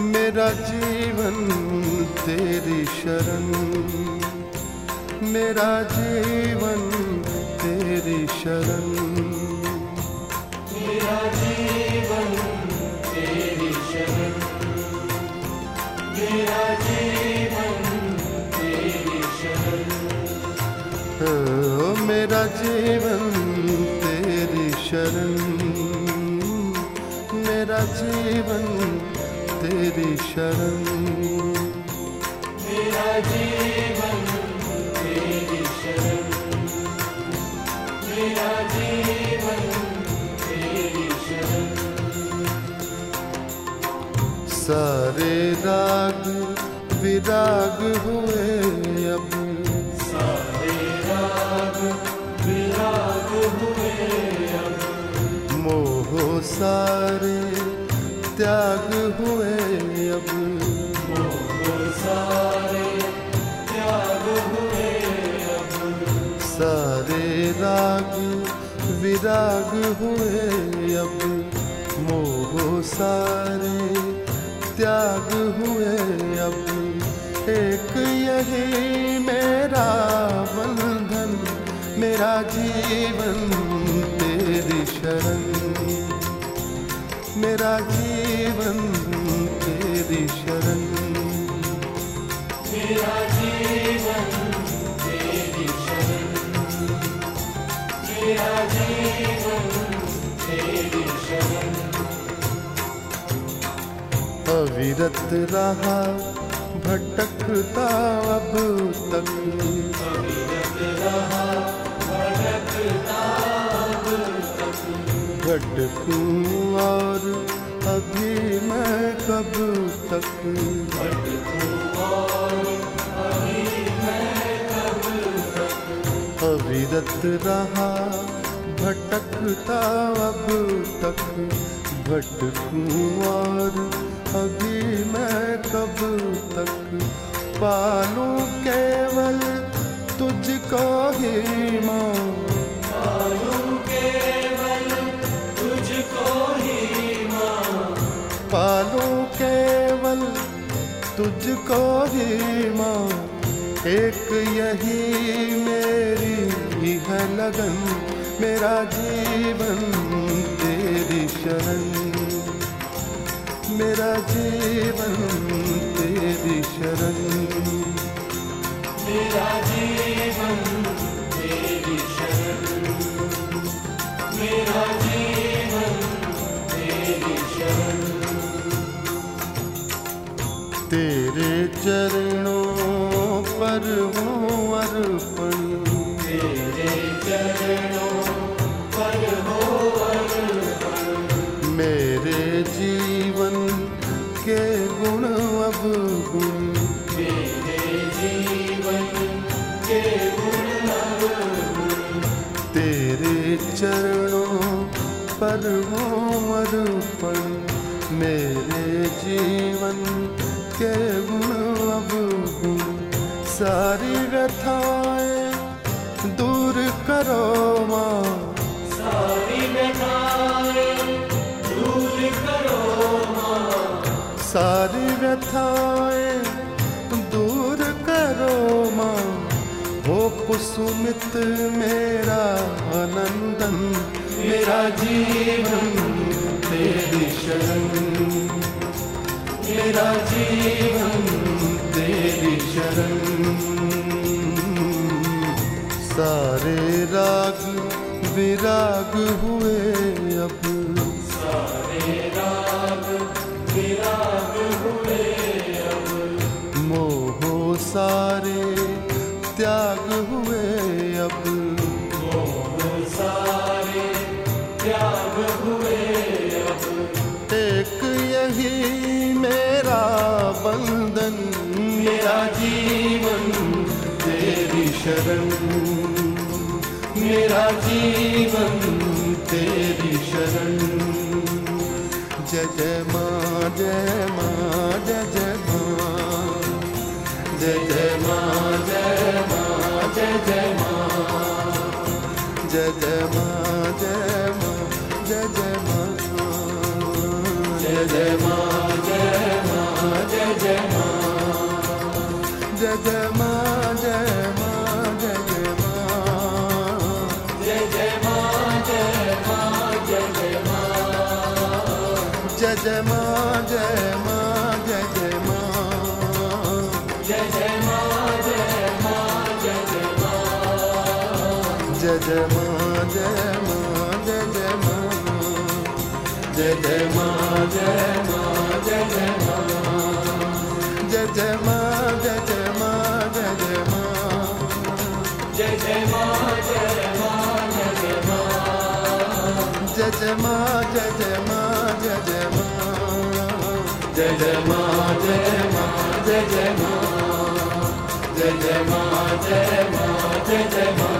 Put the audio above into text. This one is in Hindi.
मेरा जीवन तेरी शरण। मेरा जीवन तेरी शरण। मेरा जीवन तेरी शरण। मेरा जीवन तेरी शरण। ओ मेरा जीवन तेरी शरण। मेरा जीवन तेरी शरण। मेरा जीवन तेरी शरण। मेरा जीवन तेरी शरण। सारे राग विराग हुए अब सारे राग विराग हुए अब मोह सारे त्याग हुए विराग हुए अब मोह सारे त्याग हुए अब एक यही मेरा बंधन, मेरा जीवन तेरी शरण। मेरा जीवन तेरी शरण। मेरा जीवन तेरी शरण। मेरा जीवन अविरत रहा, भटकता अब तक। भटकूं और अभी मैं कब तक? अविरत रहा, भटकता अब तक। भटकूं और अभी मैं कब तक पालूं केवल तुझको ही माँ। पालूं केवल तुझको ही माँ। पालूं केवल तुझको ही माँ। एक यही मेरी है लगन मेरा जीवन। तेरी शरण मेरा जीवन तेरी शरण। मेरा जीवन तेरी शरण मेरा जीवन तेरी शरण। तेरे चरणों पर हूँ अर्पण। तेरे चरणों जीवन के गुण अब गुण। मेरे जीवन के गुण अवगुण तेरे चरणों पर हूँ अर्पण मेरे जीवन के गुण अब गुण। सारी व्यथाएँ दूर करो माँ। सारी व्यथाएँ दूर करो माँ। हो कुसुमित मेरा आनंदन, मेरा जीवन, तेरी शरण। मेरा जीवन, तेरी शरण। सारे राग विराग हुए अब। सारे राग विराग शरण मेरा जीवन तेरी शरण जय जय माँ जय माँ जय जय माँ जय जय माँ जय माँ जय जय माँ जय जय माँ जय माँ जय जय माँ जय जय माँ जय माँ जय जय माँ जय जय माँ जयमा जायमाजमा जय मा जयमा जय मा जय मा। जयमा जयमा जयमा जय जय माँ जय जय माँ जय माँ जय जय माँ